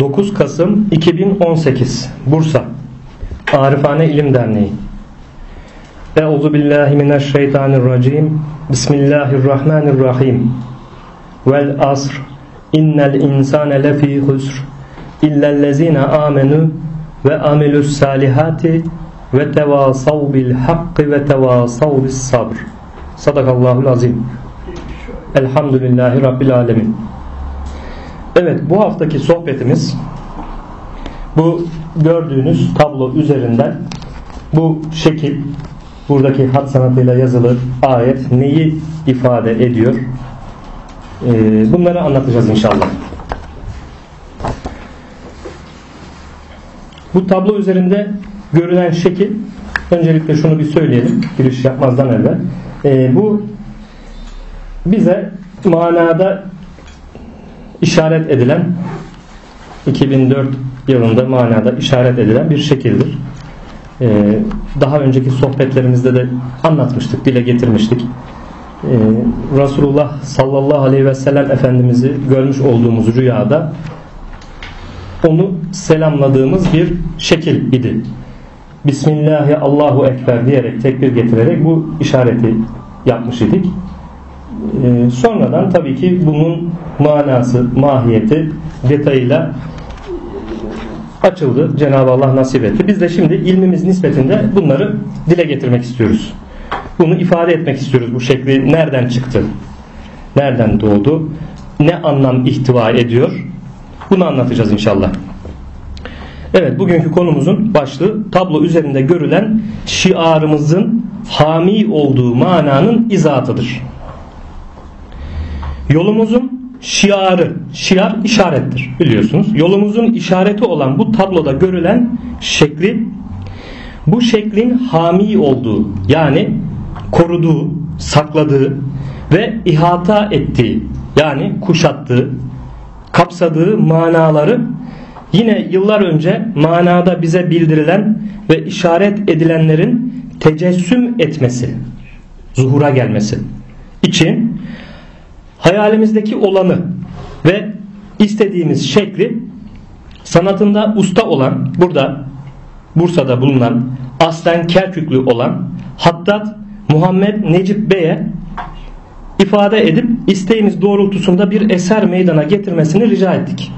9 Kasım 2018 Bursa. Arifane İlim Derneği. Euzu billahi mineşşeytanirracim. Bismillahirrahmanirrahim. Vel asr. İnnel insane lefî husr. İllellezine amenu ve amilus salihati ve tevasav bil hakkı ve tevasav bis sabr. Sadakallahul azim. Elhamdülillahi Rabbil alemin Evet bu haftaki sohbetimiz bu gördüğünüz tablo üzerinden bu şekil buradaki hat sanatıyla yazılı ayet neyi ifade ediyor? Ee, bunları anlatacağız inşallah. Bu tablo üzerinde görülen şekil öncelikle şunu bir söyleyelim giriş yapmazdan evvel. Ee, bu bize manada işaret edilen 2004 yılında manada işaret edilen bir şekildir. Ee, daha önceki sohbetlerimizde de anlatmıştık, dile getirmiştik. Ee, Resulullah sallallahu aleyhi ve sellem Efendimiz'i görmüş olduğumuz rüyada onu selamladığımız bir şekil idi. Bismillahi Allahu Ekber diyerek tekbir getirerek bu işareti yapmış idik. Ee, sonradan tabii ki bunun manası, mahiyeti detayıyla açıldı. Cenab-ı Allah nasip etti. Biz de şimdi ilmimiz nispetinde bunları dile getirmek istiyoruz. Bunu ifade etmek istiyoruz. Bu şekli nereden çıktı? Nereden doğdu? Ne anlam ihtiva ediyor? Bunu anlatacağız inşallah. Evet bugünkü konumuzun başlığı tablo üzerinde görülen şiarımızın hami olduğu mananın izatıdır. Yolumuzun şiarı, şiar işarettir biliyorsunuz. Yolumuzun işareti olan bu tabloda görülen şekli bu şeklin hami olduğu yani koruduğu, sakladığı ve ihata ettiği yani kuşattığı, kapsadığı manaları yine yıllar önce manada bize bildirilen ve işaret edilenlerin tecessüm etmesi, zuhura gelmesi için hayalimizdeki olanı ve istediğimiz şekli sanatında usta olan burada Bursa'da bulunan aslen Kerküklü olan Hattat Muhammed Necip Bey'e ifade edip isteğimiz doğrultusunda bir eser meydana getirmesini rica ettik.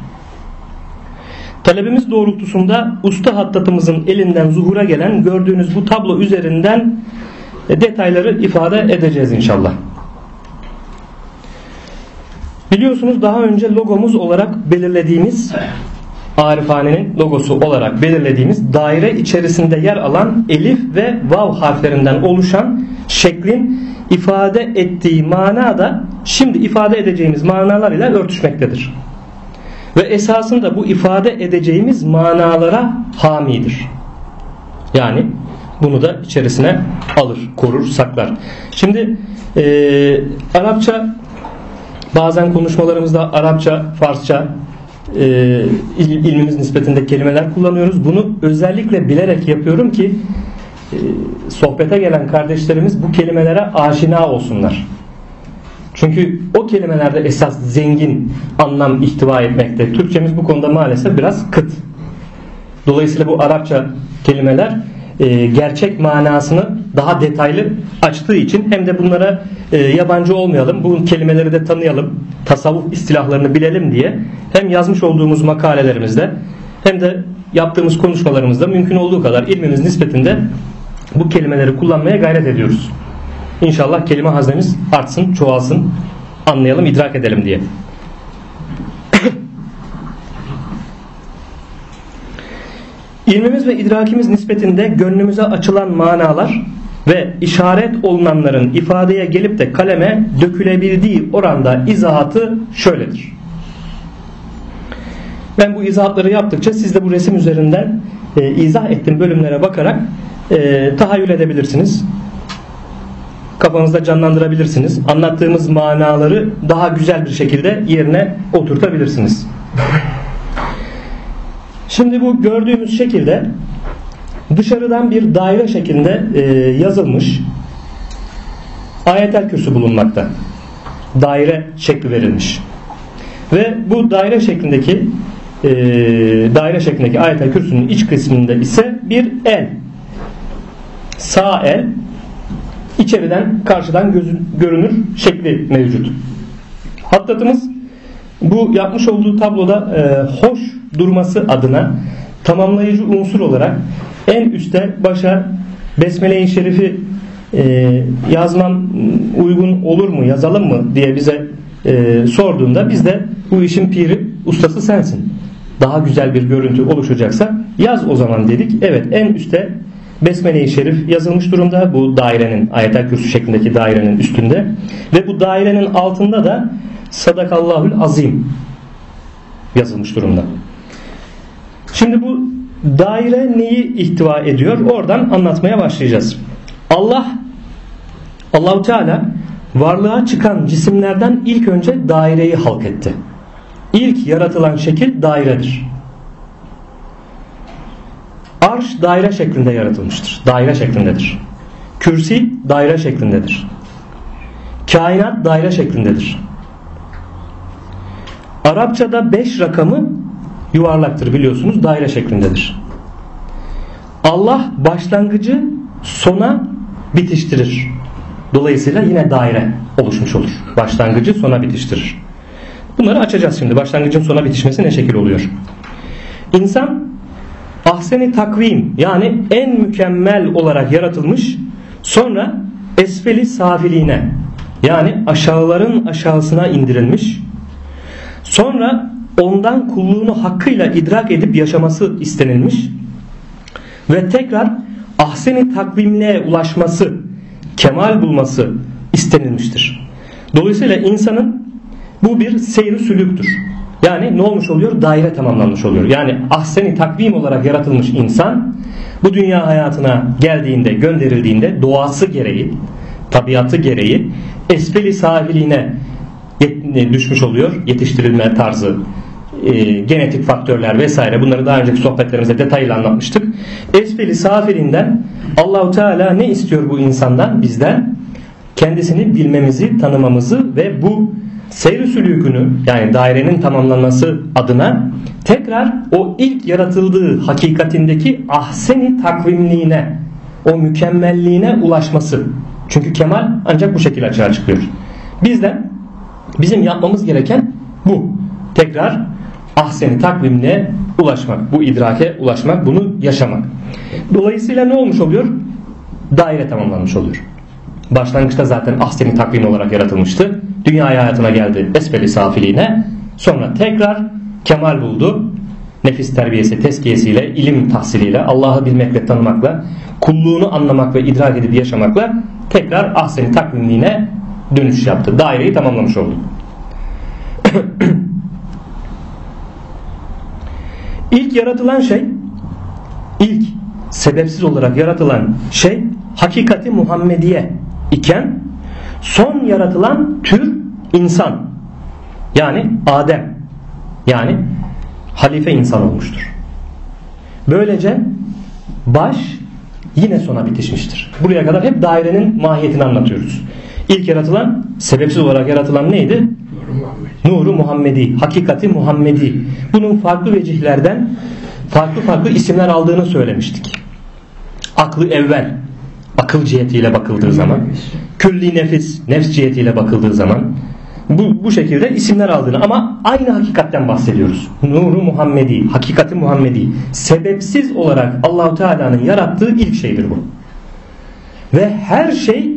Talebimiz doğrultusunda usta hattatımızın elinden zuhura gelen gördüğünüz bu tablo üzerinden detayları ifade edeceğiz inşallah. Biliyorsunuz daha önce logomuz olarak belirlediğimiz Arifhane'nin logosu olarak belirlediğimiz daire içerisinde yer alan elif ve vav harflerinden oluşan şeklin ifade ettiği mana da şimdi ifade edeceğimiz manalar ile örtüşmektedir. Ve esasında bu ifade edeceğimiz manalara hamidir. Yani bunu da içerisine alır, korur, saklar. Şimdi e, Arapça Bazen konuşmalarımızda Arapça, Farsça e, ilmimiz nispetinde kelimeler kullanıyoruz. Bunu özellikle bilerek yapıyorum ki e, sohbete gelen kardeşlerimiz bu kelimelere aşina olsunlar. Çünkü o kelimelerde esas zengin anlam ihtiva etmekte. Türkçemiz bu konuda maalesef biraz kıt. Dolayısıyla bu Arapça kelimeler e, gerçek manasını daha detaylı açtığı için hem de bunlara e, yabancı olmayalım, bu kelimeleri de tanıyalım, tasavvuf istilahlarını bilelim diye hem yazmış olduğumuz makalelerimizde hem de yaptığımız konuşmalarımızda mümkün olduğu kadar ilmimiz nispetinde bu kelimeleri kullanmaya gayret ediyoruz. İnşallah kelime haznemiz artsın, çoğalsın, anlayalım, idrak edelim diye. İlmimiz ve idrakimiz nispetinde gönlümüze açılan manalar ve işaret olunanların ifadeye gelip de kaleme dökülebildiği oranda izahatı şöyledir. Ben bu izahatları yaptıkça siz de bu resim üzerinden e, izah ettiğim bölümlere bakarak e, tahayyül edebilirsiniz. Kafanızda canlandırabilirsiniz. Anlattığımız manaları daha güzel bir şekilde yerine oturtabilirsiniz. Şimdi bu gördüğümüz şekilde dışarıdan bir daire şeklinde e, yazılmış ayetel kürsü bulunmakta. Daire şekli verilmiş. Ve bu daire şeklindeki e, daire şeklindeki ayet kürsünün iç kısmında ise bir el. Sağ el içeriden karşıdan görünür şekli mevcut. Hattatımız bu yapmış olduğu tabloda e, hoş durması adına tamamlayıcı unsur olarak en üstte başa Besmele-i Şerif'i e, yazmam uygun olur mu yazalım mı diye bize e, sorduğunda biz de bu işin piri ustası sensin. Daha güzel bir görüntü oluşacaksa yaz o zaman dedik. Evet en üstte Besmele-i Şerif yazılmış durumda bu dairenin ayetel kürsü şeklindeki dairenin üstünde ve bu dairenin altında da Sadakallahül Azim yazılmış durumda. Şimdi bu daire neyi ihtiva ediyor? Oradan anlatmaya başlayacağız. Allah Allahu Teala varlığa çıkan cisimlerden ilk önce daireyi halk etti. İlk yaratılan şekil dairedir. Arş daire şeklinde yaratılmıştır. Daire şeklindedir. Kürsi daire şeklindedir. Kainat daire şeklindedir. Arapçada 5 rakamı yuvarlaktır biliyorsunuz daire şeklindedir. Allah başlangıcı sona bitiştirir. Dolayısıyla yine daire oluşmuş olur. Başlangıcı sona bitiştirir. Bunları açacağız şimdi. Başlangıcın sona bitişmesi ne şekil oluyor? İnsan ahseni takvim yani en mükemmel olarak yaratılmış sonra esfeli safiliğine yani aşağıların aşağısına indirilmiş sonra ondan kulluğunu hakkıyla idrak edip yaşaması istenilmiş ve tekrar ahseni takvimliğe ulaşması kemal bulması istenilmiştir. Dolayısıyla insanın bu bir seyri sülüktür. Yani ne olmuş oluyor? Daire tamamlanmış oluyor. Yani ahseni takvim olarak yaratılmış insan bu dünya hayatına geldiğinde, gönderildiğinde doğası gereği, tabiatı gereği esfeli sahiliğine düşmüş oluyor. Yetiştirilme tarzı, e, genetik faktörler vesaire bunları daha önceki sohbetlerimizde detaylı anlatmıştık. Esfeli safilinden Allahu Teala ne istiyor bu insandan bizden? Kendisini bilmemizi, tanımamızı ve bu seyri sülükünü yani dairenin tamamlanması adına tekrar o ilk yaratıldığı hakikatindeki ahseni takvimliğine o mükemmelliğine ulaşması. Çünkü kemal ancak bu şekilde açığa çıkıyor. Bizden bizim yapmamız gereken bu. Tekrar ahseni takvimine ulaşmak, bu idrake ulaşmak, bunu yaşamak. Dolayısıyla ne olmuş oluyor? Daire tamamlanmış oluyor. Başlangıçta zaten ahseni takvim olarak yaratılmıştı. Dünya hayatına geldi esfeli safiliğine. Sonra tekrar kemal buldu. Nefis terbiyesi, teskiyesiyle, ilim tahsiliyle, Allah'ı bilmekle, tanımakla, kulluğunu anlamak ve idrak edip yaşamakla tekrar ahseni takvimliğine dönüş yaptı. Daireyi tamamlamış oldu. İlk yaratılan şey, ilk sebepsiz olarak yaratılan şey hakikati Muhammediye iken son yaratılan tür insan. Yani Adem. Yani halife insan olmuştur. Böylece baş yine sona bitişmiştir. Buraya kadar hep dairenin mahiyetini anlatıyoruz. İlk yaratılan, sebepsiz olarak yaratılan neydi? Nuru Muhammedi, hakikati Muhammedi. Bunun farklı vecihlerden farklı farklı isimler aldığını söylemiştik. Aklı evvel, akıl cihetiyle bakıldığı zaman, külli nefis, nefs cihetiyle bakıldığı zaman bu, bu şekilde isimler aldığını ama aynı hakikatten bahsediyoruz. Nuru Muhammedi, hakikati Muhammedi. Sebepsiz olarak Allahu Teala'nın yarattığı ilk şeydir bu. Ve her şey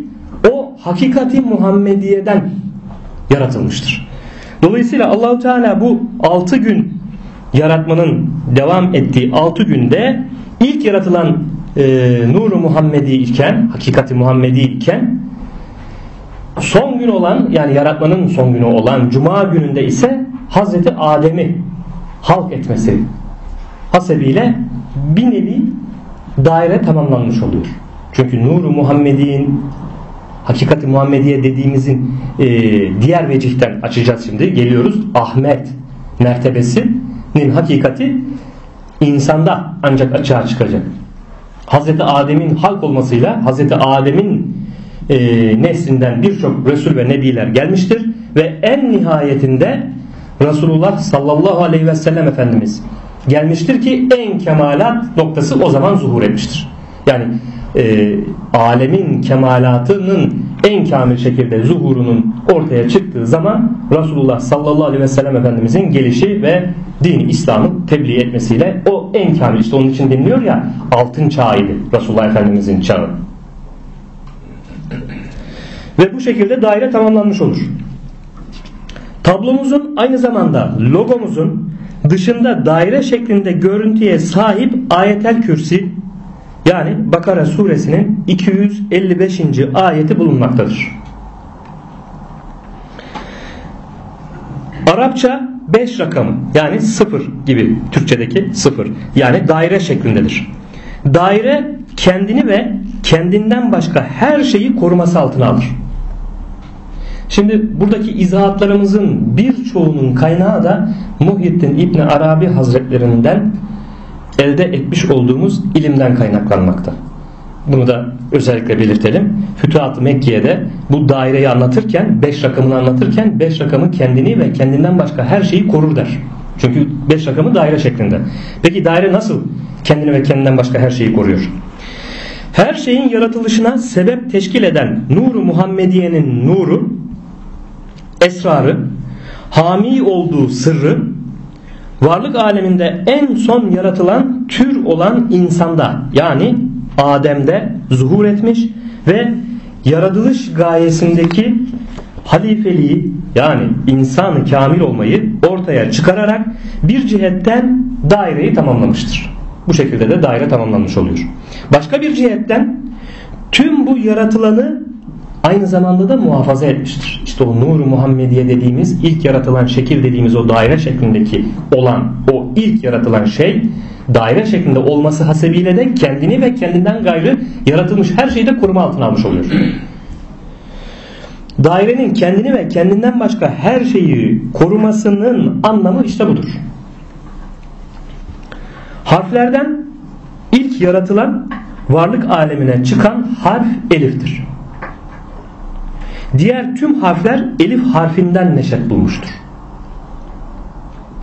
o hakikati Muhammediye'den yaratılmıştır. Dolayısıyla Allahu Teala bu 6 gün yaratmanın devam ettiği 6 günde ilk yaratılan e, nuru Muhammedi iken, hakikati Muhammedi iken son gün olan yani yaratmanın son günü olan cuma gününde ise Hazreti Adem'i halk etmesi hasebiyle bir nevi daire tamamlanmış oluyor. Çünkü nuru Muhammedi'nin hakikati Muhammediye dediğimizin e, diğer vecihten açacağız şimdi. Geliyoruz. Ahmet mertebesinin hakikati insanda ancak açığa çıkacak. Hazreti Adem'in halk olmasıyla Hazreti Adem'in e, neslinden birçok Resul ve Nebiler gelmiştir ve en nihayetinde Resulullah sallallahu aleyhi ve sellem Efendimiz gelmiştir ki en kemalat noktası o zaman zuhur etmiştir. Yani e, alemin kemalatının en kamil şekilde zuhurunun ortaya çıktığı zaman Resulullah sallallahu aleyhi ve sellem Efendimizin gelişi ve din İslam'ı tebliğ etmesiyle o en kamil işte onun için deniliyor ya altın çağıydı Resulullah Efendimizin çağı. Ve bu şekilde daire tamamlanmış olur. Tablomuzun aynı zamanda logomuzun dışında daire şeklinde görüntüye sahip ayetel kürsi yani Bakara suresinin 255. ayeti bulunmaktadır. Arapça 5 rakamı yani 0 gibi Türkçedeki 0 yani daire şeklindedir. Daire kendini ve kendinden başka her şeyi koruması altına alır. Şimdi buradaki izahatlarımızın birçoğunun kaynağı da Muhyiddin İbni Arabi Hazretlerinden elde etmiş olduğumuz ilimden kaynaklanmakta. Bunu da özellikle belirtelim. Fütuhat-ı Mekke'de bu daireyi anlatırken, 5 rakamını anlatırken 5 rakamı kendini ve kendinden başka her şeyi korur der. Çünkü 5 rakamı daire şeklinde. Peki daire nasıl kendini ve kendinden başka her şeyi koruyor? Her şeyin yaratılışına sebep teşkil eden nuru Muhammediye'nin nuru, esrarı, hami olduğu sırrı, varlık aleminde en son yaratılan tür olan insanda yani Adem'de zuhur etmiş ve yaratılış gayesindeki halifeliği yani insanı kamil olmayı ortaya çıkararak bir cihetten daireyi tamamlamıştır. Bu şekilde de daire tamamlanmış oluyor. Başka bir cihetten tüm bu yaratılanı aynı zamanda da muhafaza etmiştir. İşte o nur Muhammediye dediğimiz ilk yaratılan şekil dediğimiz o daire şeklindeki olan o ilk yaratılan şey daire şeklinde olması hasebiyle de kendini ve kendinden gayrı yaratılmış her şeyi de koruma altına almış oluyor. Dairenin kendini ve kendinden başka her şeyi korumasının anlamı işte budur. Harflerden ilk yaratılan varlık alemine çıkan harf eliftir. Diğer tüm harfler elif harfinden neşet bulmuştur.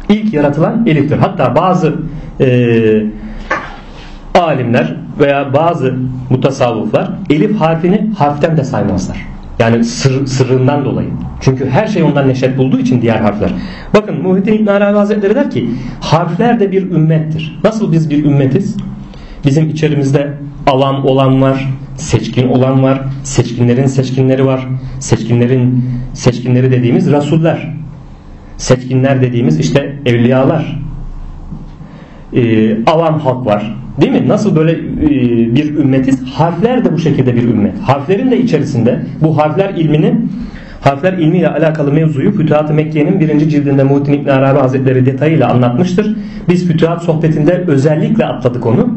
İlk yaratılan eliftir. Hatta bazı e, alimler veya bazı mutasavvıflar elif harfini harften de saymazlar. Yani sır, sırrından dolayı. Çünkü her şey ondan neşet bulduğu için diğer harfler. Bakın Muhittin İbn Arabi Hazretleri der ki harfler de bir ümmettir. Nasıl biz bir ümmetiz? Bizim içerimizde avam olan var, seçkin olan var, seçkinlerin seçkinleri var. Seçkinlerin seçkinleri dediğimiz rasuller. Seçkinler dediğimiz işte evliyalar. Ee, avam halk var. Değil mi? Nasıl böyle e, bir ümmetiz? Harfler de bu şekilde bir ümmet. Harflerin de içerisinde bu harfler ilminin harfler ilmiyle alakalı mevzuyu Fütuhat-ı Mekke'nin birinci cildinde Muhittin İbn Arabi Hazretleri detayıyla anlatmıştır. Biz Fütuhat sohbetinde özellikle atladık onu.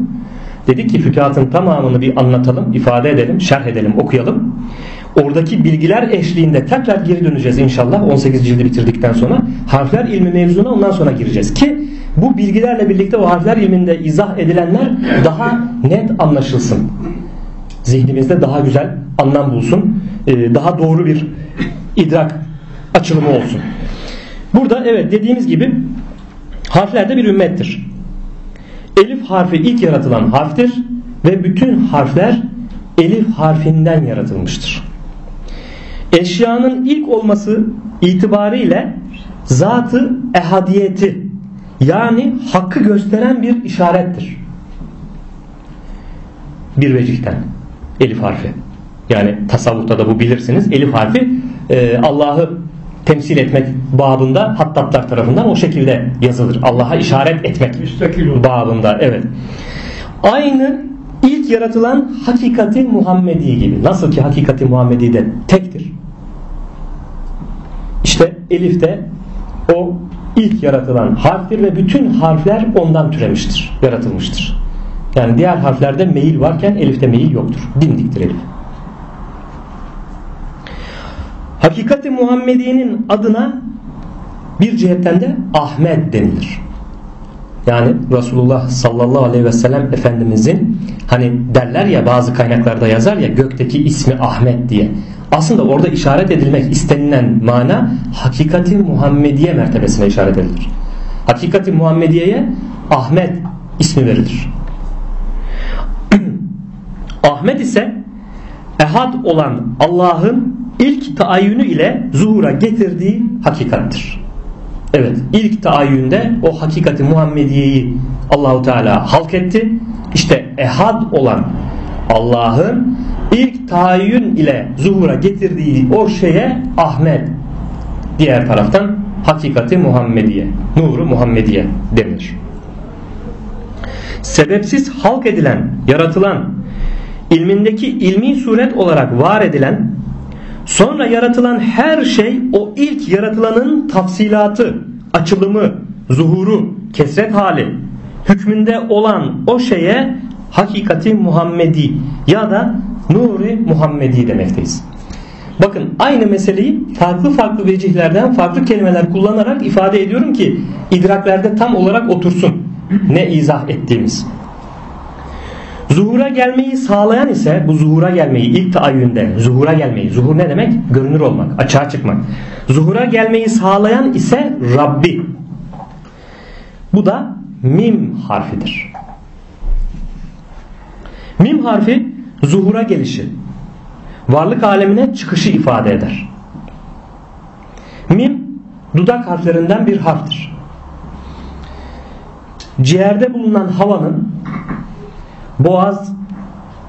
Dedik ki fütuhatın tamamını bir anlatalım, ifade edelim, şerh edelim, okuyalım. Oradaki bilgiler eşliğinde tekrar geri döneceğiz inşallah 18 cildi bitirdikten sonra. Harfler ilmi mevzuna ondan sonra gireceğiz ki bu bilgilerle birlikte o harfler ilminde izah edilenler daha net anlaşılsın. Zihnimizde daha güzel anlam bulsun. E, daha doğru bir idrak açılımı olsun. Burada evet dediğimiz gibi harfler de bir ümmettir. Elif harfi ilk yaratılan harftir ve bütün harfler elif harfinden yaratılmıştır. Eşyanın ilk olması itibariyle zatı ehadiyeti yani hakkı gösteren bir işarettir. Bir vecihten elif harfi. Yani tasavvufta da bu bilirsiniz. Elif harfi e, Allah'ı temsil etmek babında hattatlar tarafından o şekilde yazılır. Allah'a işaret etmek babında. Evet. Aynı ilk yaratılan hakikati Muhammedi gibi. Nasıl ki hakikati Muhammedi de tektir. İşte Elif de o ilk yaratılan harftir ve bütün harfler ondan türemiştir, yaratılmıştır. Yani diğer harflerde meyil varken Elif'te meyil yoktur. Dimdiktir Elif. Hakikati Muhammediye'nin adına bir cihetten de Ahmet denilir. Yani Resulullah sallallahu aleyhi ve sellem Efendimizin hani derler ya bazı kaynaklarda yazar ya gökteki ismi Ahmet diye. aslında orada işaret edilmek istenilen mana hakikati Muhammediye mertebesine işaret edilir. Hakikati Muhammediye'ye Ahmet ismi verilir. Ahmet ise ehad olan Allah'ın ilk taayyünü ile zuhura getirdiği hakikattir. Evet ilk taayyünde o hakikati Muhammediye'yi Allahu Teala halk etti. İşte ehad olan Allah'ın ilk tayin ile zuhura getirdiği o şeye Ahmet diğer taraftan hakikati Muhammediye nuru Muhammediye denir. Sebepsiz halk edilen, yaratılan, ilmindeki ilmi suret olarak var edilen, sonra yaratılan her şey o ilk yaratılanın tafsilatı, açılımı, zuhuru, kesret hali, hükmünde olan o şeye hakikati Muhammedi ya da nuri Muhammedi demekteyiz. Bakın aynı meseleyi farklı farklı vecihlerden farklı kelimeler kullanarak ifade ediyorum ki idraklerde tam olarak otursun ne izah ettiğimiz. Zuhura gelmeyi sağlayan ise bu zuhura gelmeyi ilk taayyünde zuhura gelmeyi zuhur ne demek? Görünür olmak, açığa çıkmak. Zuhura gelmeyi sağlayan ise Rabbi. Bu da mim harfidir. Mim harfi zuhura gelişi, varlık alemine çıkışı ifade eder. Mim dudak harflerinden bir harftir. Ciğerde bulunan havanın boğaz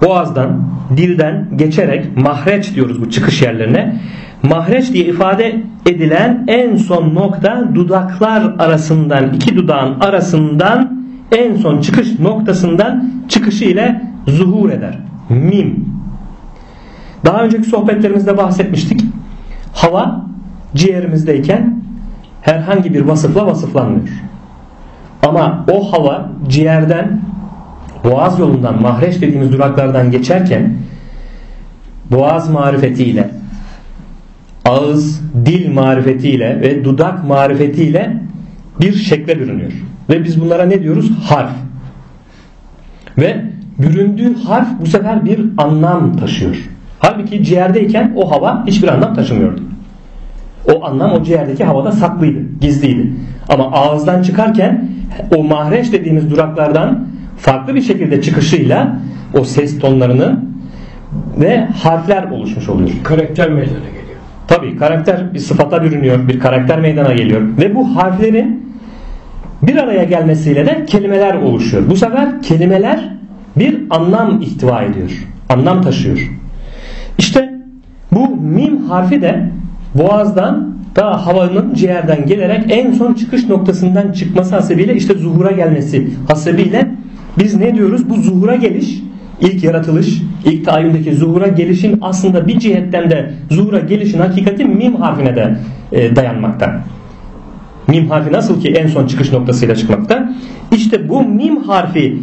boğazdan, dilden geçerek mahreç diyoruz bu çıkış yerlerine. Mahreç diye ifade edilen en son nokta dudaklar arasından, iki dudağın arasından en son çıkış noktasından çıkışı ile zuhur eder. Mim. Daha önceki sohbetlerimizde bahsetmiştik. Hava ciğerimizdeyken herhangi bir vasıfla vasıflanmıyor. Ama o hava ciğerden boğaz yolundan mahreç dediğimiz duraklardan geçerken boğaz marifetiyle ağız, dil marifetiyle ve dudak marifetiyle bir şekle bürünüyor. Ve biz bunlara ne diyoruz? Harf. Ve büründüğü harf bu sefer bir anlam taşıyor. Halbuki ciğerdeyken o hava hiçbir anlam taşımıyordu. O anlam o ciğerdeki havada saklıydı, gizliydi. Ama ağızdan çıkarken o mahreç dediğimiz duraklardan farklı bir şekilde çıkışıyla o ses tonlarının ve harfler oluşmuş oluyor. Karakter meydana geliyor. Tabi karakter bir sıfata bürünüyor, bir karakter meydana geliyor ve bu harflerin bir araya gelmesiyle de kelimeler oluşuyor. Bu sefer kelimeler bir anlam ihtiva ediyor. Anlam taşıyor. İşte bu mim harfi de boğazdan da havanın ciğerden gelerek en son çıkış noktasından çıkması hasebiyle işte zuhura gelmesi hasebiyle biz ne diyoruz? Bu zuhura geliş ilk yaratılış, ilk tayyündeki zuhura gelişin aslında bir cihetten de zuhura gelişin hakikati mim harfine de e, dayanmakta. Mim harfi nasıl ki en son çıkış noktasıyla çıkmakta. İşte bu mim harfi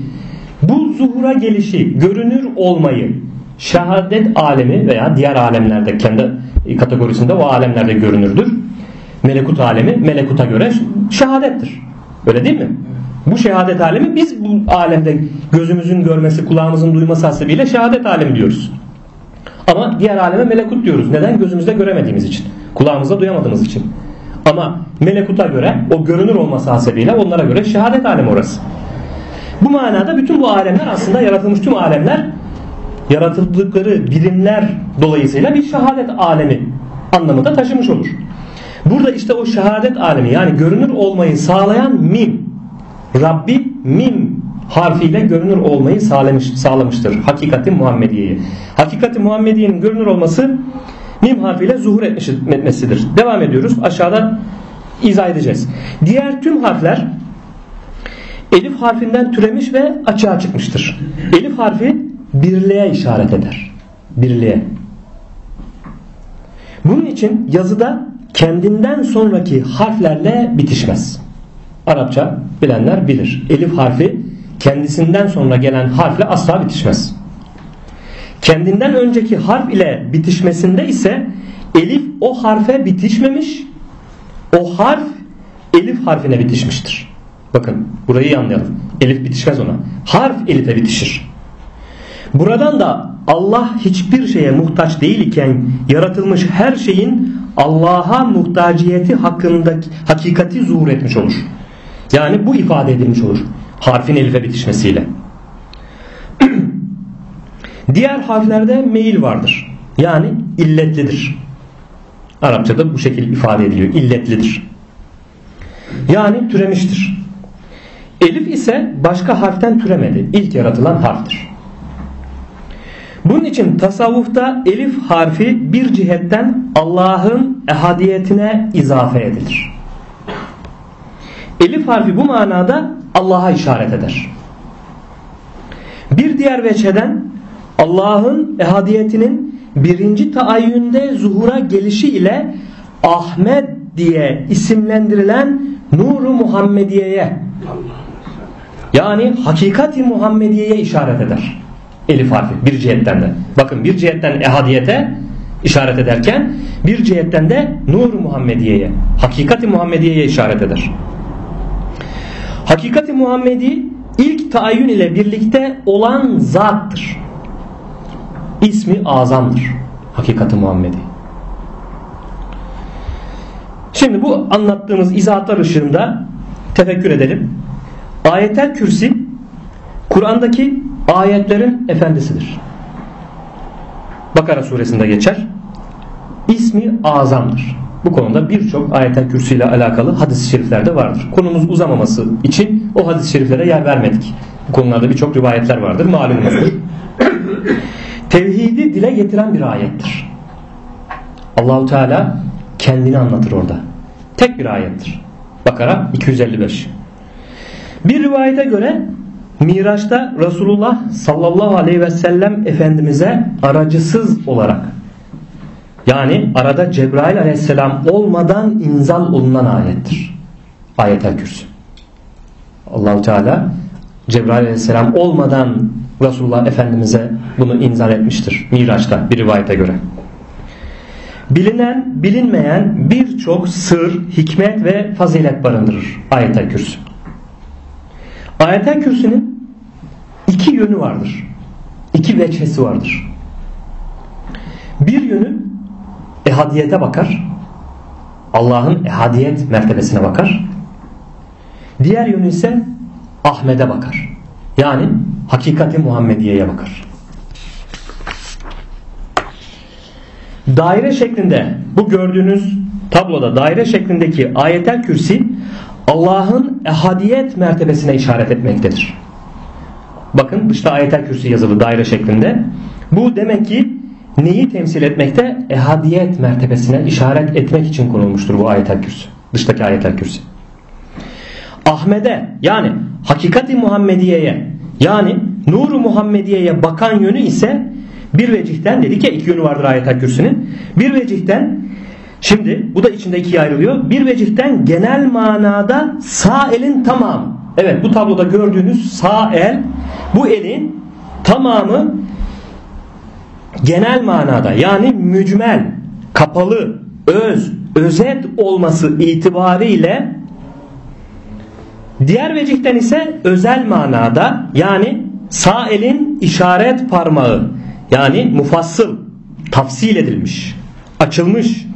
bu zuhura gelişi, görünür olmayı şehadet alemi veya diğer alemlerde kendi kategorisinde o alemlerde görünürdür. Melekut alemi melekuta göre şehadettir. Öyle değil mi? Bu şehadet alemi biz bu alemde gözümüzün görmesi, kulağımızın duyması hasebiyle şehadet alemi diyoruz. Ama diğer aleme melekut diyoruz. Neden? Gözümüzde göremediğimiz için. Kulağımızda duyamadığımız için. Ama melekuta göre o görünür olması hasebiyle onlara göre şehadet alemi orası. Bu manada bütün bu alemler aslında yaratılmış tüm alemler yaratıldıkları birimler dolayısıyla bir şehadet alemi anlamında taşımış olur. Burada işte o şehadet alemi yani görünür olmayı sağlayan mim Rabbi mim harfiyle görünür olmayı sağlamış, sağlamıştır. Hakikati Muhammediye'yi. Hakikati Muhammediye'nin görünür olması mim harfiyle zuhur etmesidir. Devam ediyoruz. Aşağıda izah edeceğiz. Diğer tüm harfler elif harfinden türemiş ve açığa çıkmıştır. Elif harfi birliğe işaret eder. Birliğe. Bunun için yazıda kendinden sonraki harflerle bitişmez. Arapça bilenler bilir. Elif harfi kendisinden sonra gelen harfle asla bitişmez. Kendinden önceki harf ile bitişmesinde ise elif o harfe bitişmemiş, o harf elif harfine bitişmiştir. Bakın burayı anlayalım. Elif bitişmez ona. Harf elife bitişir. Buradan da Allah hiçbir şeye muhtaç değil iken yaratılmış her şeyin Allah'a muhtaciyeti hakkındaki hakikati zuhur etmiş olur. Yani bu ifade edilmiş olur. Harfin elife bitişmesiyle. Diğer harflerde meyil vardır. Yani illetlidir. Arapçada bu şekilde ifade ediliyor. İlletlidir. Yani türemiştir. Elif ise başka harften türemedi. İlk yaratılan harftir. Bunun için tasavvufta elif harfi bir cihetten Allah'ın ehadiyetine izafe edilir. Elif harfi bu manada Allah'a işaret eder. Bir diğer veçeden Allah'ın ehadiyetinin birinci taayyünde zuhura gelişi ile Ahmet diye isimlendirilen Nuru Muhammediye'ye yani hakikati Muhammediye'ye işaret eder. Elif harfi bir cihetten de. Bakın bir cihetten ehadiyete işaret ederken bir cihetten de Nur Muhammediye'ye, hakikati Muhammediye'ye işaret eder. Hakikati Muhammedi ilk taayyün ile birlikte olan zattır. İsmi azamdır. Hakikati Muhammedi. Şimdi bu anlattığımız izahatlar ışığında tefekkür edelim. Ayetel Kürsi Kur'an'daki ayetlerin efendisidir. Bakara suresinde geçer. İsmi azamdır. Bu konuda birçok ayetel kürsü ile alakalı hadis-i şeriflerde vardır. Konumuz uzamaması için o hadis-i şeriflere yer vermedik. Bu konularda birçok rivayetler vardır. Malumumuzdur. Tevhidi dile getiren bir ayettir. Allahu Teala kendini anlatır orada. Tek bir ayettir. Bakara 255. Bir rivayete göre Miraç'ta Resulullah sallallahu aleyhi ve sellem Efendimiz'e aracısız olarak yani arada Cebrail aleyhisselam olmadan inzal olunan ayettir. Ayetel Kürsü. Allahu Teala Cebrail aleyhisselam olmadan Resulullah Efendimiz'e bunu inzal etmiştir. Miraç'ta bir rivayete göre. Bilinen, bilinmeyen birçok sır, hikmet ve fazilet barındırır Ayetel Kürsü. Ayetel Kürsü'nün iki yönü vardır. İki veçhesi vardır. Bir yönü ehadiyete bakar. Allah'ın ehadiyet mertebesine bakar. Diğer yönü ise Ahmet'e bakar. Yani hakikati Muhammediye'ye bakar. Daire şeklinde bu gördüğünüz tabloda daire şeklindeki ayetel kürsi Allah'ın ehadiyet mertebesine işaret etmektedir. Bakın dışta ayetel kürsü yazılı daire şeklinde. Bu demek ki neyi temsil etmekte? Ehadiyet mertebesine işaret etmek için konulmuştur bu ayetel kürsü. Dıştaki ayetel kürsü. Ahmet'e yani hakikati Muhammediye'ye yani nuru Muhammediye'ye bakan yönü ise bir vecihten dedik ya iki yönü vardır ayetel kürsünün. Bir vecihten Şimdi bu da içinde ikiye ayrılıyor. Bir vecihten genel manada sağ elin tamamı. Evet bu tabloda gördüğünüz sağ el bu elin tamamı genel manada yani mücmel, kapalı, öz, özet olması itibariyle diğer vecihten ise özel manada yani sağ elin işaret parmağı yani mufassıl, tafsil edilmiş, açılmış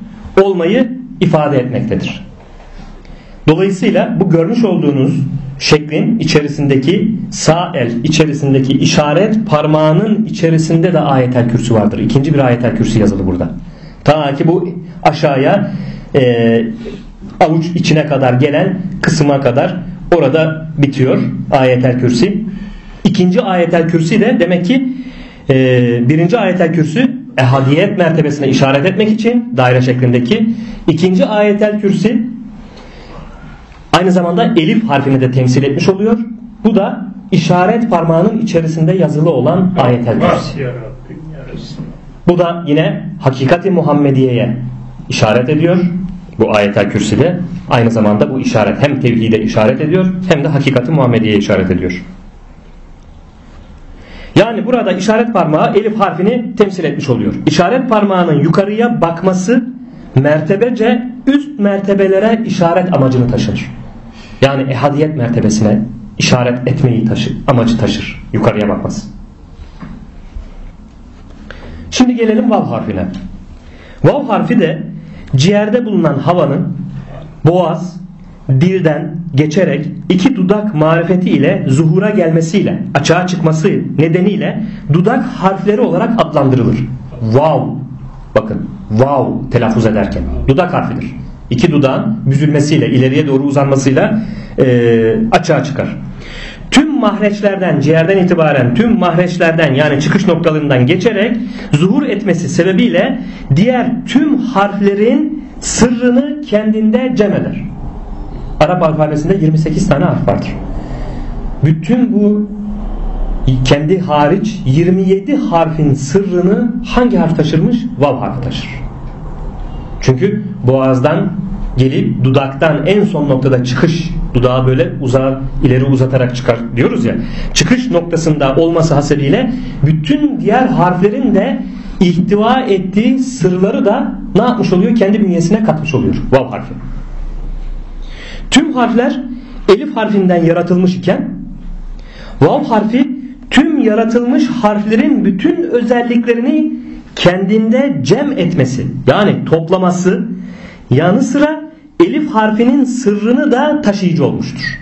olmayı ifade etmektedir. Dolayısıyla bu görmüş olduğunuz şeklin içerisindeki sağ el içerisindeki işaret parmağının içerisinde de ayetel kürsü vardır. İkinci bir ayetel kürsü yazılı burada. Ta ki bu aşağıya e, avuç içine kadar gelen kısma kadar orada bitiyor ayetel kürsü. İkinci ayetel kürsü de demek ki e, birinci ayetel kürsü ehadiyet mertebesine işaret etmek için daire şeklindeki ikinci ayetel kürsi aynı zamanda elif harfini de temsil etmiş oluyor. Bu da işaret parmağının içerisinde yazılı olan ayetel kürsi. Bu da yine hakikati Muhammediye'ye işaret ediyor. Bu ayetel kürsüde aynı zamanda bu işaret hem tevhide işaret ediyor hem de hakikati Muhammediye'ye işaret ediyor. Yani burada işaret parmağı elif harfini temsil etmiş oluyor. İşaret parmağının yukarıya bakması mertebece üst mertebelere işaret amacını taşır. Yani ehadiyet mertebesine işaret etmeyi taşır, amacı taşır. Yukarıya bakması. Şimdi gelelim vav harfine. Vav harfi de ciğerde bulunan havanın boğaz, dilden geçerek iki dudak marifeti ile zuhura gelmesiyle, açığa çıkması nedeniyle dudak harfleri olarak adlandırılır. Vav. Bakın vav telaffuz ederken dudak harfidir. İki dudağın büzülmesiyle, ileriye doğru uzanmasıyla e, açığa çıkar. Tüm mahreçlerden, ciğerden itibaren tüm mahreçlerden yani çıkış noktalarından geçerek zuhur etmesi sebebiyle diğer tüm harflerin sırrını kendinde cem eder. Arap alfabesinde 28 tane harf vardır. Bütün bu kendi hariç 27 harfin sırrını hangi harf taşırmış? Vav harfi taşır. Çünkü boğazdan gelip dudaktan en son noktada çıkış dudağı böyle uzağa ileri uzatarak çıkar diyoruz ya. Çıkış noktasında olması hasebiyle bütün diğer harflerin de ihtiva ettiği sırları da ne yapmış oluyor? Kendi bünyesine katmış oluyor. Vav harfi. Tüm harfler elif harfinden yaratılmış iken vav harfi tüm yaratılmış harflerin bütün özelliklerini kendinde cem etmesi yani toplaması yanı sıra elif harfinin sırrını da taşıyıcı olmuştur.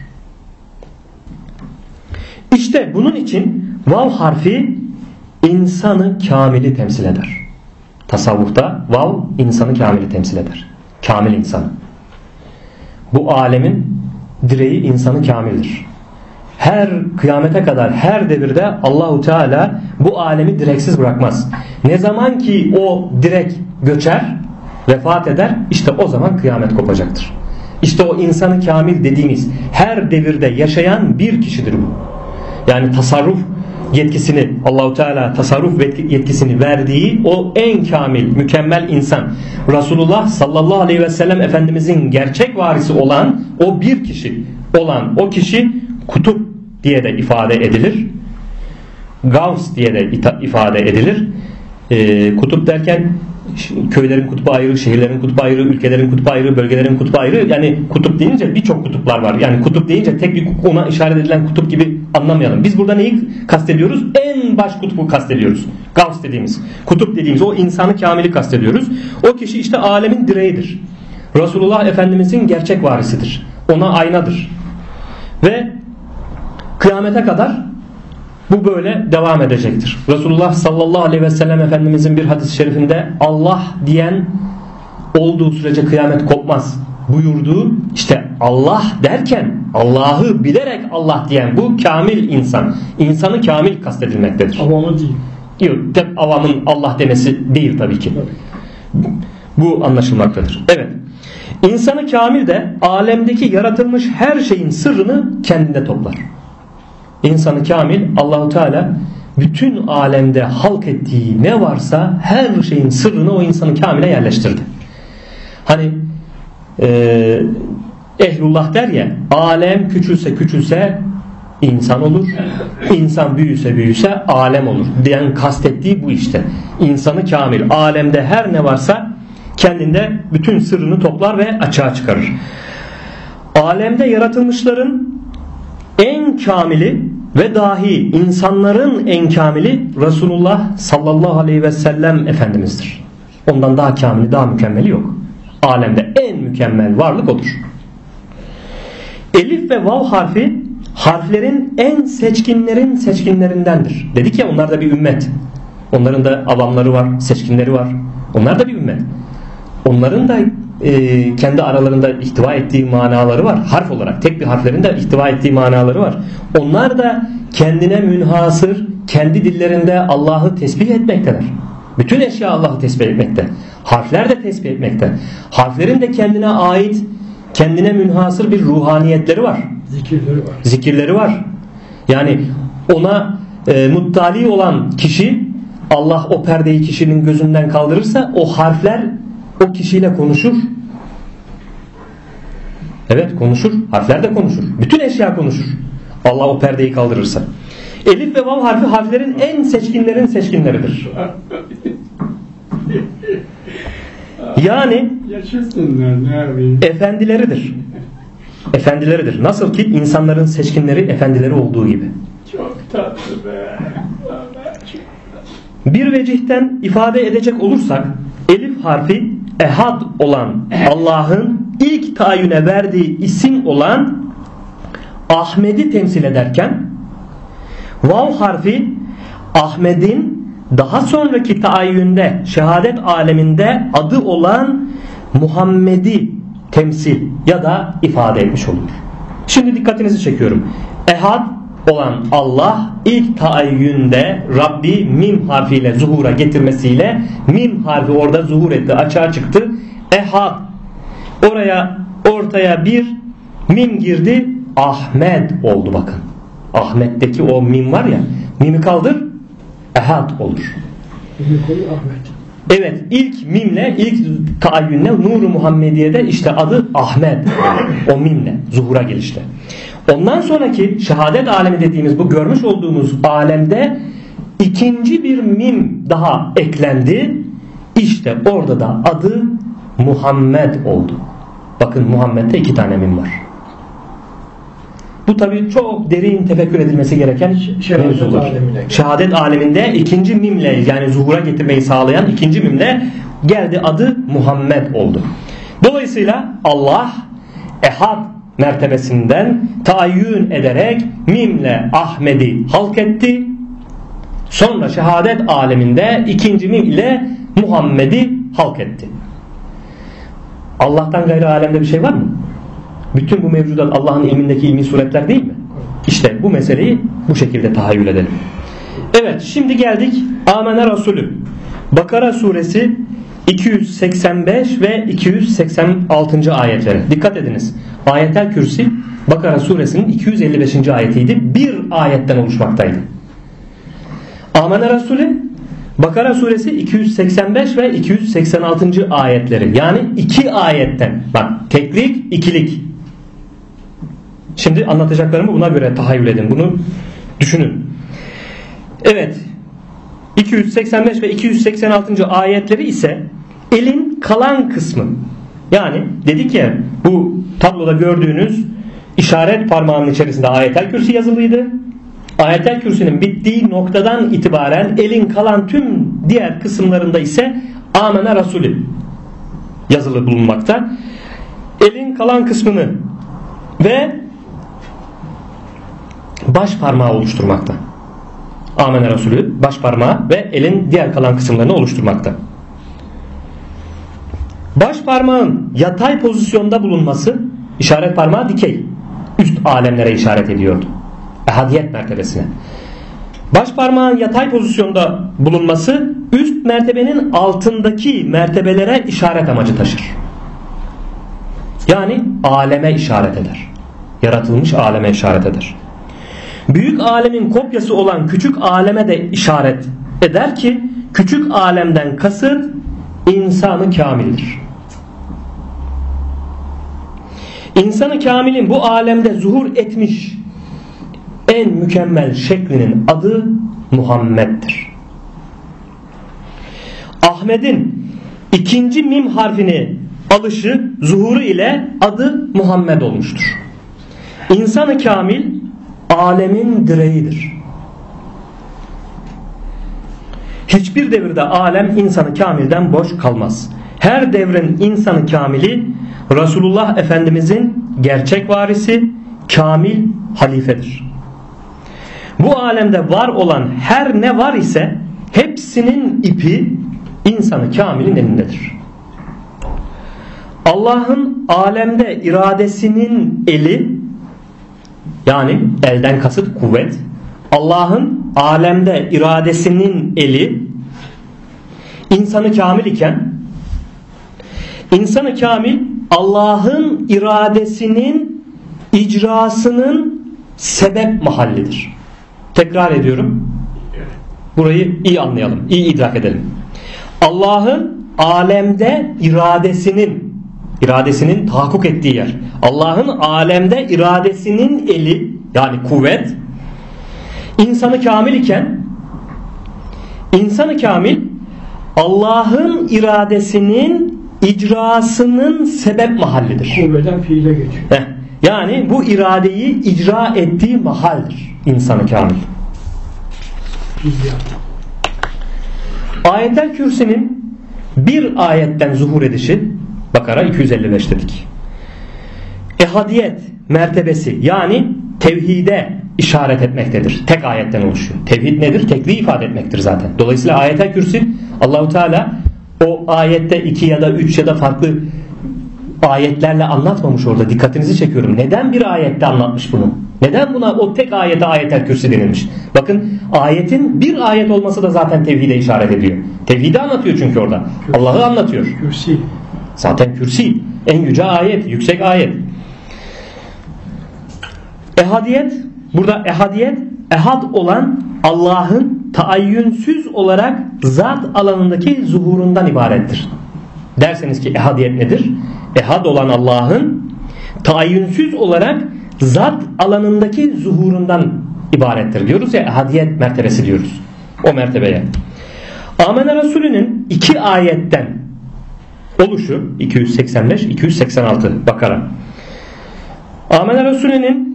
İşte bunun için vav harfi insanı kamili temsil eder. Tasavvufta vav insanı kamili temsil eder. Kamil insanı. Bu alemin direği insanı kamildir. Her kıyamete kadar her devirde Allahu Teala bu alemi direksiz bırakmaz. Ne zaman ki o direk göçer, vefat eder işte o zaman kıyamet kopacaktır. İşte o insanı kamil dediğimiz her devirde yaşayan bir kişidir bu. Yani tasarruf yetkisini Allahu Teala tasarruf yetkisini verdiği o en kamil, mükemmel insan. Resulullah sallallahu aleyhi ve sellem Efendimizin gerçek varisi olan o bir kişi olan o kişi kutup diye de ifade edilir. Gavs diye de ifade edilir. E, kutup derken köylerin kutbu ayrı, şehirlerin kutbu ayrı, ülkelerin kutbu ayrı, bölgelerin kutbu ayrı. Yani kutup deyince birçok kutuplar var. Yani kutup deyince tek bir ona işaret edilen kutup gibi anlamayalım. Biz burada neyi kastediyoruz? En baş kutubu kastediyoruz. Gavs dediğimiz, kutup dediğimiz o insanı kamili kastediyoruz. O kişi işte alemin direğidir. Resulullah Efendimizin gerçek varisidir. Ona aynadır. Ve kıyamete kadar bu böyle devam edecektir. Resulullah sallallahu aleyhi ve sellem Efendimizin bir hadis-i şerifinde Allah diyen olduğu sürece kıyamet kopmaz buyurduğu işte Allah derken Allah'ı bilerek Allah diyen bu kamil insan. İnsanı kamil kastedilmektedir. Avamı değil. Yok, tek avamın Allah demesi değil tabii ki. Bu anlaşılmaktadır. Evet. İnsanı kamil de alemdeki yaratılmış her şeyin sırrını kendinde toplar. İnsanı kamil Allahu Teala bütün alemde halk ettiği ne varsa her şeyin sırrını o insanı kamile yerleştirdi. Hani e, ehlullah der ya alem küçülse küçülse insan olur. İnsan büyüse büyüse alem olur. Diyen kastettiği bu işte. İnsanı kamil. Alemde her ne varsa kendinde bütün sırrını toplar ve açığa çıkarır. Alemde yaratılmışların en kamili ve dahi insanların en kamili Resulullah sallallahu aleyhi ve sellem Efendimiz'dir. Ondan daha kamili daha mükemmeli yok. Alemde en mükemmel varlık odur. Elif ve vav harfi harflerin en seçkinlerin seçkinlerindendir. Dedik ya onlar da bir ümmet. Onların da avamları var, seçkinleri var. Onlar da bir ümmet. Onların da e, kendi aralarında ihtiva ettiği manaları var. Harf olarak tek bir harflerin de ihtiva ettiği manaları var. Onlar da kendine münhasır kendi dillerinde Allah'ı tesbih etmektedir. Bütün eşya Allah'ı tesbih etmekte. Harfler de tesbih etmekte. Harflerin de kendine ait kendine münhasır bir ruhaniyetleri var. Zikirleri var. Zikirleri var. Yani ona e, muttali olan kişi Allah o perdeyi kişinin gözünden kaldırırsa o harfler o kişiyle konuşur. Evet konuşur. Harfler de konuşur. Bütün eşya konuşur. Allah o perdeyi kaldırırsa. Elif ve vav harfi harflerin en seçkinlerin seçkinleridir. Yani efendileridir. Efendileridir. Nasıl ki insanların seçkinleri efendileri olduğu gibi. Çok tatlı be. Bir vecihten ifade edecek olursak elif harfi ehad olan Allah'ın ilk tayine verdiği isim olan Ahmet'i temsil ederken vav harfi Ahmet'in daha sonraki taayyünde şehadet aleminde adı olan Muhammed'i temsil ya da ifade etmiş olur. Şimdi dikkatinizi çekiyorum. Ehad olan Allah ilk taayyünde Rabbi mim harfiyle zuhura getirmesiyle mim harfi orada zuhur etti açığa çıktı. Ehad oraya ortaya bir mim girdi Ahmet oldu bakın. Ahmet'teki o mim var ya mimi kaldır ehad olur. Evet ilk mimle ilk taayyünle Nur-u Muhammediye'de işte adı Ahmet o mimle zuhura gelişte. Ondan sonraki şehadet alemi dediğimiz bu görmüş olduğumuz alemde ikinci bir mim daha eklendi. İşte orada da adı Muhammed oldu. Bakın Muhammed'de iki tane mim var. Bu tabi çok derin tefekkür edilmesi gereken alemine. Şehadet aleminde ikinci mimle yani zuhura getirmeyi sağlayan ikinci mimle geldi adı Muhammed oldu. Dolayısıyla Allah ehad mertebesinden tayin ederek mimle Ahmet'i halk etti. Sonra şehadet aleminde ikinci mim ile Muhammed'i halk etti. Allah'tan gayrı alemde bir şey var mı? Bütün bu mevcudat Allah'ın ilmindeki ilmi suretler değil mi? İşte bu meseleyi bu şekilde tahayyül edelim. Evet şimdi geldik Amene Resulü. Bakara suresi 285 ve 286. ayetlere. Dikkat ediniz. Ayetel Kürsi Bakara suresinin 255. ayetiydi. Bir ayetten oluşmaktaydı. Amene Resulü Bakara suresi 285 ve 286. ayetleri. Yani iki ayetten. Bak teklik, ikilik. Şimdi anlatacaklarımı buna göre tahayyül edin. Bunu düşünün. Evet. 285 ve 286. ayetleri ise elin kalan kısmı. Yani dedik ya bu tabloda gördüğünüz işaret parmağının içerisinde ayetel kürsü yazılıydı. Ayetel kürsünün bittiği noktadan itibaren elin kalan tüm diğer kısımlarında ise amene Resulü yazılı bulunmakta. Elin kalan kısmını ve baş parmağı oluşturmakta. Amene Resulü baş parmağı ve elin diğer kalan kısımlarını oluşturmakta. Baş parmağın yatay pozisyonda bulunması işaret parmağı dikey üst alemlere işaret ediyordu. Ehadiyet mertebesine. Baş parmağın yatay pozisyonda bulunması üst mertebenin altındaki mertebelere işaret amacı taşır. Yani aleme işaret eder. Yaratılmış aleme işaret eder. Büyük alemin kopyası olan küçük aleme de işaret eder ki küçük alemden kasıt insanı kamildir. İnsanı kamilin bu alemde zuhur etmiş en mükemmel şeklinin adı Muhammed'dir. Ahmet'in ikinci mim harfini alışı zuhuru ile adı Muhammed olmuştur. İnsanı kamil alemin direğidir. Hiçbir devirde alem insanı kamilden boş kalmaz. Her devrin insanı kamili Resulullah Efendimizin gerçek varisi, kamil halifedir. Bu alemde var olan her ne var ise hepsinin ipi insanı kamilin elindedir. Allah'ın alemde iradesinin eli yani elden kasıt kuvvet Allah'ın alemde iradesinin eli insanı kamil iken insanı kamil Allah'ın iradesinin icrasının sebep mahallidir. Tekrar ediyorum. Burayı iyi anlayalım, iyi idrak edelim. Allah'ın alemde iradesinin iradesinin tahakkuk ettiği yer. Allah'ın alemde iradesinin eli yani kuvvet insanı kamil iken insanı kamil Allah'ın iradesinin icrasının sebep mahallidir. Kuvveden fiile geçiyor. Heh, Yani bu iradeyi icra ettiği mahaldir insanı kamil. Ayetel Kürsi'nin bir ayetten zuhur edişi Bakara 255 dedik. Ehadiyet mertebesi yani tevhide işaret etmektedir. Tek ayetten oluşuyor. Tevhid nedir? Tekliği ifade etmektir zaten. Dolayısıyla ayetel kürsi Allahu Teala o ayette iki ya da üç ya da farklı ayetlerle anlatmamış orada. Dikkatinizi çekiyorum. Neden bir ayette anlatmış bunu? Neden buna o tek ayete ayetel kürsi denilmiş? Bakın ayetin bir ayet olması da zaten tevhide işaret ediyor. Tevhidi anlatıyor çünkü orada. Allah'ı anlatıyor. Kürsi. Zaten kürsi en yüce ayet, yüksek ayet. Ehadiyet burada ehadiyet ehad olan Allah'ın taayyünsüz olarak zat alanındaki zuhurundan ibarettir. Derseniz ki ehadiyet nedir? Ehad olan Allah'ın taayyünsüz olarak zat alanındaki zuhurundan ibarettir diyoruz ya ehadiyet mertebesi diyoruz. O mertebeye. Amene Resulü'nün iki ayetten oluşu 285 286 Bakara. Amene Resulü'nün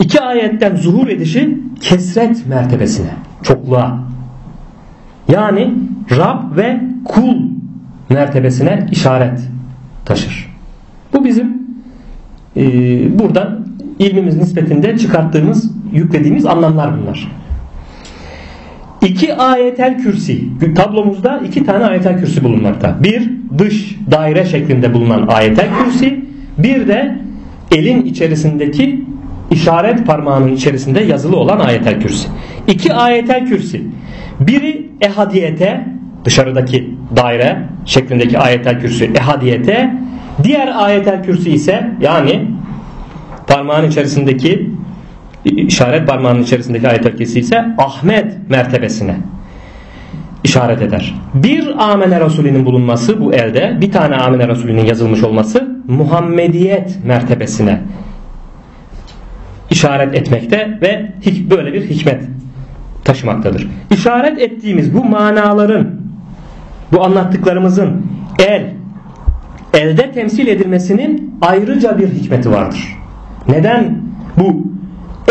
iki ayetten zuhur edişi kesret mertebesine, çokluğa. Yani Rab ve kul mertebesine işaret taşır. Bu bizim e, buradan ilmimiz nispetinde çıkarttığımız, yüklediğimiz anlamlar bunlar. İki ayetel kürsi. Tablomuzda iki tane ayetel kürsi bulunmakta. Bir dış daire şeklinde bulunan ayetel kürsi. Bir de elin içerisindeki işaret parmağının içerisinde yazılı olan ayetel kürsi. İki ayetel kürsi. Biri ehadiyete dışarıdaki daire şeklindeki ayetel kürsi ehadiyete diğer ayetel kürsi ise yani parmağın içerisindeki işaret parmağının içerisindeki ayetel kürsi ise Ahmet mertebesine işaret eder. Bir Amene Resulü'nün bulunması bu elde bir tane Amene Resulü'nün yazılmış olması Muhammediyet mertebesine işaret etmekte ve böyle bir hikmet taşımaktadır. İşaret ettiğimiz bu manaların bu anlattıklarımızın el elde temsil edilmesinin ayrıca bir hikmeti vardır. Neden bu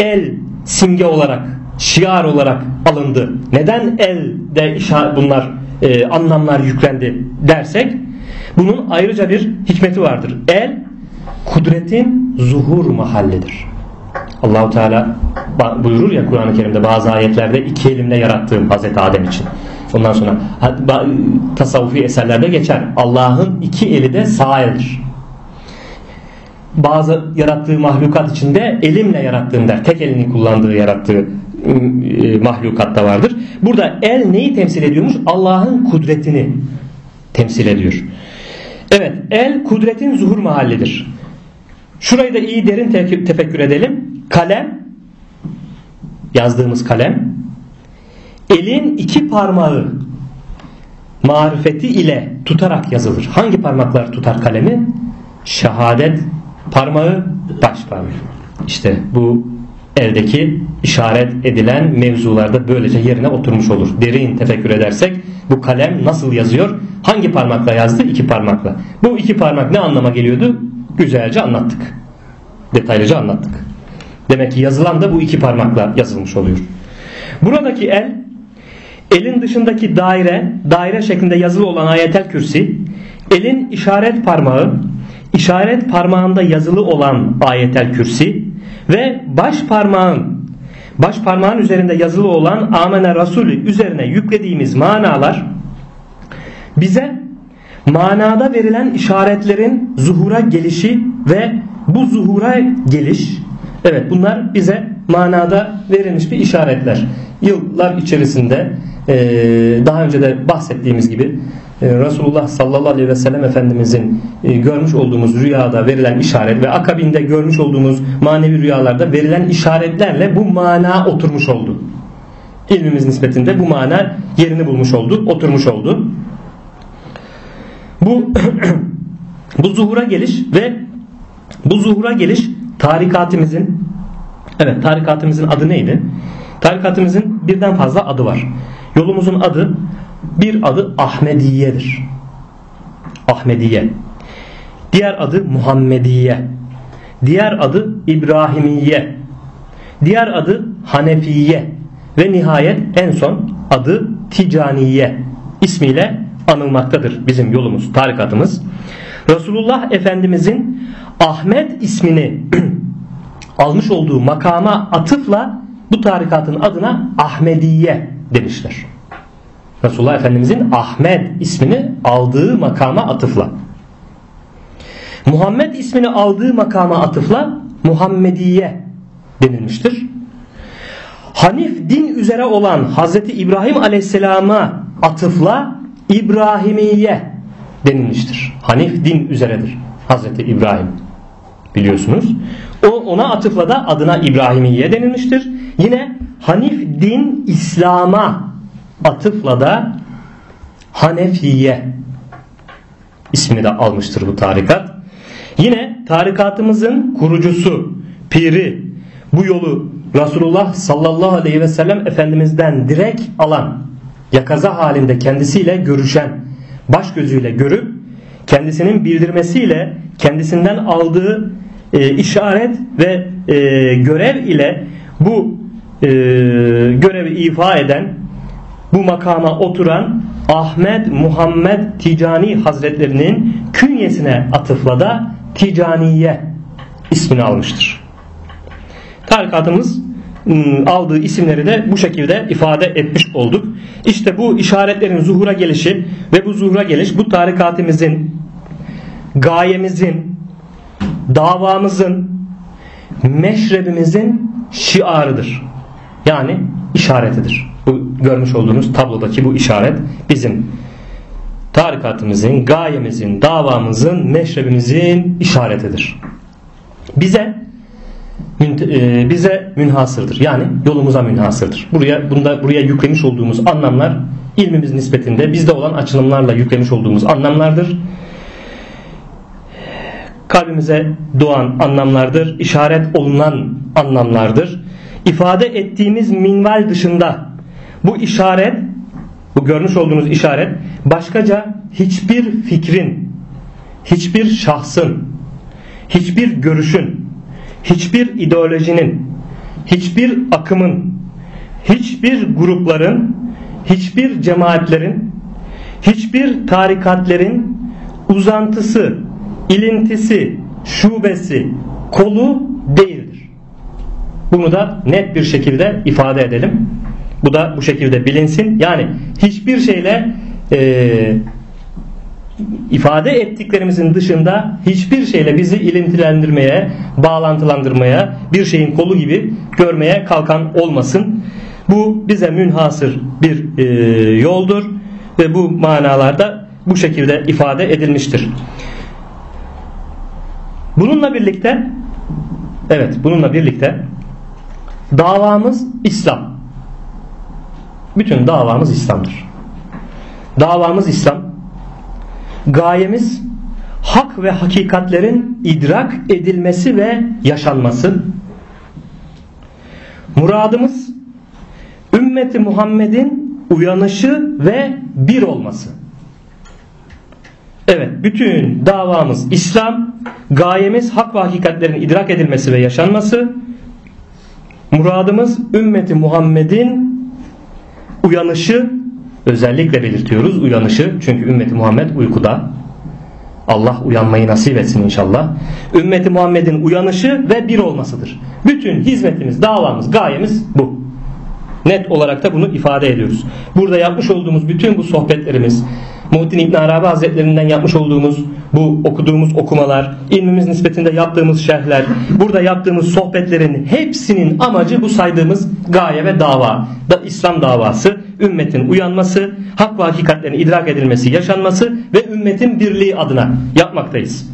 el simge olarak şiar olarak alındı? Neden elde bunlar e, anlamlar yüklendi dersek bunun ayrıca bir hikmeti vardır. El kudretin zuhur mahallidir. Allahu Teala buyurur ya Kur'an-ı Kerim'de bazı ayetlerde iki elimle yarattığım Hazreti Adem için. Ondan sonra tasavvufi eserlerde geçer. Allah'ın iki eli de sağ eldir. Bazı yarattığı mahlukat içinde elimle yarattığım der. Tek elini kullandığı yarattığı e, mahlukatta vardır. Burada el neyi temsil ediyormuş? Allah'ın kudretini temsil ediyor. Evet el kudretin zuhur mahallidir. Şurayı da iyi derin tefekkür edelim. Kalem yazdığımız kalem elin iki parmağı marifeti ile tutarak yazılır. Hangi parmaklar tutar kalemi? Şehadet parmağı, baş parmağı. İşte bu eldeki işaret edilen mevzularda böylece yerine oturmuş olur. Derin tefekkür edersek bu kalem nasıl yazıyor? Hangi parmakla yazdı? İki parmakla. Bu iki parmak ne anlama geliyordu? Güzelce anlattık. Detaylıca anlattık. Demek ki yazılan da bu iki parmakla yazılmış oluyor. Buradaki el elin dışındaki daire, daire şeklinde yazılı olan ayetel kürsi, elin işaret parmağı, işaret parmağında yazılı olan ayetel kürsi ve baş parmağın baş parmağın üzerinde yazılı olan amene rasulü üzerine yüklediğimiz manalar bize manada verilen işaretlerin zuhura gelişi ve bu zuhura geliş evet bunlar bize manada verilmiş bir işaretler. Yıllar içerisinde daha önce de bahsettiğimiz gibi Resulullah sallallahu aleyhi ve sellem Efendimizin görmüş olduğumuz rüyada verilen işaret ve akabinde görmüş olduğumuz manevi rüyalarda verilen işaretlerle bu mana oturmuş oldu. İlmimiz nispetinde bu mana yerini bulmuş oldu, oturmuş oldu. Bu bu zuhura geliş ve bu zuhura geliş tarikatimizin evet tarikatimizin adı neydi? Tarikatimizin birden fazla adı var. Yolumuzun adı bir adı Ahmediye'dir. Ahmediye. Diğer adı Muhammediye. Diğer adı İbrahimiye. Diğer adı Hanefiye. Ve nihayet en son adı Ticaniye ismiyle anılmaktadır bizim yolumuz, tarikatımız. Resulullah Efendimizin Ahmet ismini almış olduğu makama atıfla bu tarikatın adına Ahmediye demişler. Resulullah Efendimizin Ahmet ismini aldığı makama atıfla. Muhammed ismini aldığı makama atıfla Muhammediye denilmiştir. Hanif din üzere olan Hazreti İbrahim Aleyhisselam'a atıfla İbrahimiye denilmiştir. Hanif din üzeredir Hazreti İbrahim biliyorsunuz. O ona atıfla da adına İbrahimiye denilmiştir. Yine Hanif din İslam'a atıfla da Hanefiye ismini de almıştır bu tarikat. Yine tarikatımızın kurucusu, piri bu yolu Resulullah sallallahu aleyhi ve sellem Efendimiz'den direkt alan, yakaza halinde kendisiyle görüşen, baş gözüyle görüp kendisinin bildirmesiyle kendisinden aldığı e, işaret ve e, görev ile bu e, görevi ifa eden bu makama oturan Ahmet Muhammed Ticani Hazretlerinin künyesine atıfla da Ticaniye ismini almıştır. Tarikatımız ıı, aldığı isimleri de bu şekilde ifade etmiş olduk. İşte bu işaretlerin zuhura gelişi ve bu zuhura geliş bu tarikatimizin gayemizin davamızın meşrebimizin şiarıdır. Yani işaretidir. Bu görmüş olduğunuz tablodaki bu işaret bizim tarikatımızın, gayemizin, davamızın, meşrebimizin işaretidir. Bize e, bize münhasırdır. Yani yolumuza münhasırdır. Buraya bunda buraya yüklemiş olduğumuz anlamlar ilmimiz nispetinde bizde olan açılımlarla yüklemiş olduğumuz anlamlardır. Kalbimize doğan anlamlardır, işaret olunan anlamlardır. İfade ettiğimiz minval dışında bu işaret, bu görmüş olduğunuz işaret başkaca hiçbir fikrin, hiçbir şahsın, hiçbir görüşün, hiçbir ideolojinin, hiçbir akımın, hiçbir grupların, hiçbir cemaatlerin, hiçbir tarikatlerin uzantısı, ilintisi, şubesi, kolu değildir. Bunu da net bir şekilde ifade edelim. Bu da bu şekilde bilinsin. Yani hiçbir şeyle e, ifade ettiklerimizin dışında hiçbir şeyle bizi ilintilendirmeye, bağlantılandırmaya, bir şeyin kolu gibi görmeye kalkan olmasın. Bu bize münhasır bir e, yoldur ve bu manalarda bu şekilde ifade edilmiştir. Bununla birlikte evet bununla birlikte davamız İslam. Bütün davamız İslam'dır. Davamız İslam. Gayemiz hak ve hakikatlerin idrak edilmesi ve yaşanması. Muradımız ümmeti Muhammed'in uyanışı ve bir olması. Evet bütün davamız İslam, gayemiz hak ve hakikatlerin idrak edilmesi ve yaşanması. Muradımız ümmeti Muhammed'in uyanışı özellikle belirtiyoruz uyanışı çünkü ümmeti Muhammed uykuda. Allah uyanmayı nasip etsin inşallah. Ümmeti Muhammed'in uyanışı ve bir olmasıdır. Bütün hizmetimiz, davamız, gayemiz bu. Net olarak da bunu ifade ediyoruz. Burada yapmış olduğumuz bütün bu sohbetlerimiz, Muhittin İbn Arabi Hazretlerinden yapmış olduğumuz bu okuduğumuz okumalar, ilmimiz nispetinde yaptığımız şerhler, burada yaptığımız sohbetlerin hepsinin amacı bu saydığımız gaye ve dava. Da İslam davası, ümmetin uyanması, hak ve hakikatlerin idrak edilmesi, yaşanması ve ümmetin birliği adına yapmaktayız.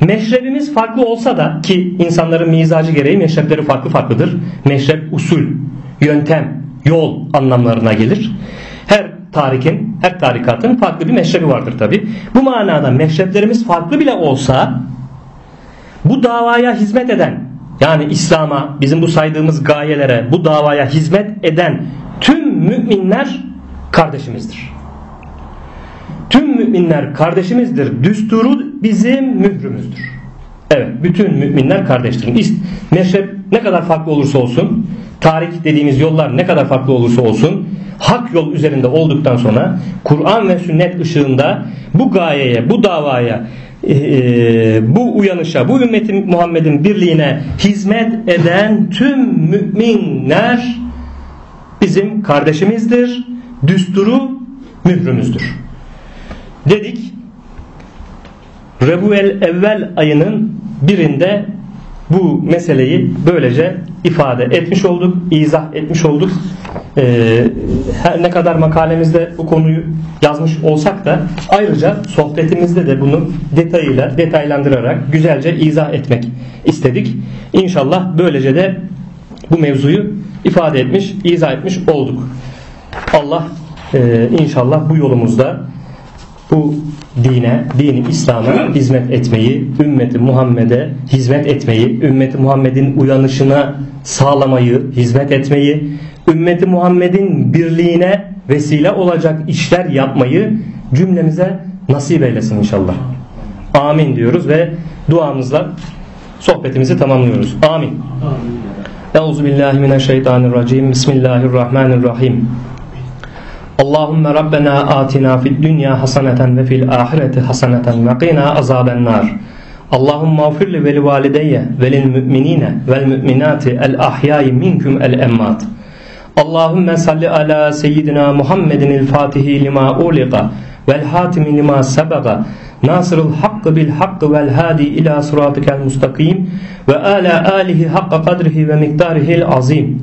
Meşrebimiz farklı olsa da ki insanların mizacı gereği meşrepleri farklı farklıdır. Meşrep usul, yöntem, yol anlamlarına gelir. Tarikin, her tarikatın farklı bir meşrebi vardır tabi. Bu manada meşreplerimiz farklı bile olsa bu davaya hizmet eden yani İslam'a bizim bu saydığımız gayelere bu davaya hizmet eden tüm müminler kardeşimizdir. Tüm müminler kardeşimizdir. Düsturu bizim mührümüzdür. Evet bütün müminler kardeştir. Meşrep ne kadar farklı olursa olsun tarik dediğimiz yollar ne kadar farklı olursa olsun hak yol üzerinde olduktan sonra Kur'an ve sünnet ışığında bu gayeye, bu davaya, e, e, bu uyanışa, bu ümmetin Muhammed'in birliğine hizmet eden tüm müminler bizim kardeşimizdir. Düsturu mührümüzdür. Dedik Rebuel evvel ayının birinde bu meseleyi böylece ifade etmiş olduk, izah etmiş olduk. Ee, her ne kadar makalemizde bu konuyu yazmış olsak da ayrıca sohbetimizde de bunu detayıyla detaylandırarak güzelce izah etmek istedik. İnşallah böylece de bu mevzuyu ifade etmiş, izah etmiş olduk. Allah e, inşallah bu yolumuzda bu dine, dini İslam'a hizmet etmeyi, ümmeti Muhammed'e hizmet etmeyi, ümmeti Muhammed'in uyanışına sağlamayı, hizmet etmeyi, ümmeti Muhammed'in birliğine vesile olacak işler yapmayı cümlemize nasip eylesin inşallah. Amin diyoruz ve duamızla sohbetimizi tamamlıyoruz. Amin. Euzu billahi mineşşeytanirracim. Bismillahirrahmanirrahim. Allahümme Rabbena atina fid dünya hasaneten ve fil ahireti hasaneten ve qina azaben nar. Allahümme afirli veli valideyye velil müminine vel müminati el ahyayi minküm el emmat. Allahümme salli ala seyyidina Muhammedin el fatihi lima uliqa vel hatimi lima sebaga nasırıl hakkı bil hakkı vel hadi ila suratikel mustakim ve ala alihi hakka kadrihi ve miktarihil azim.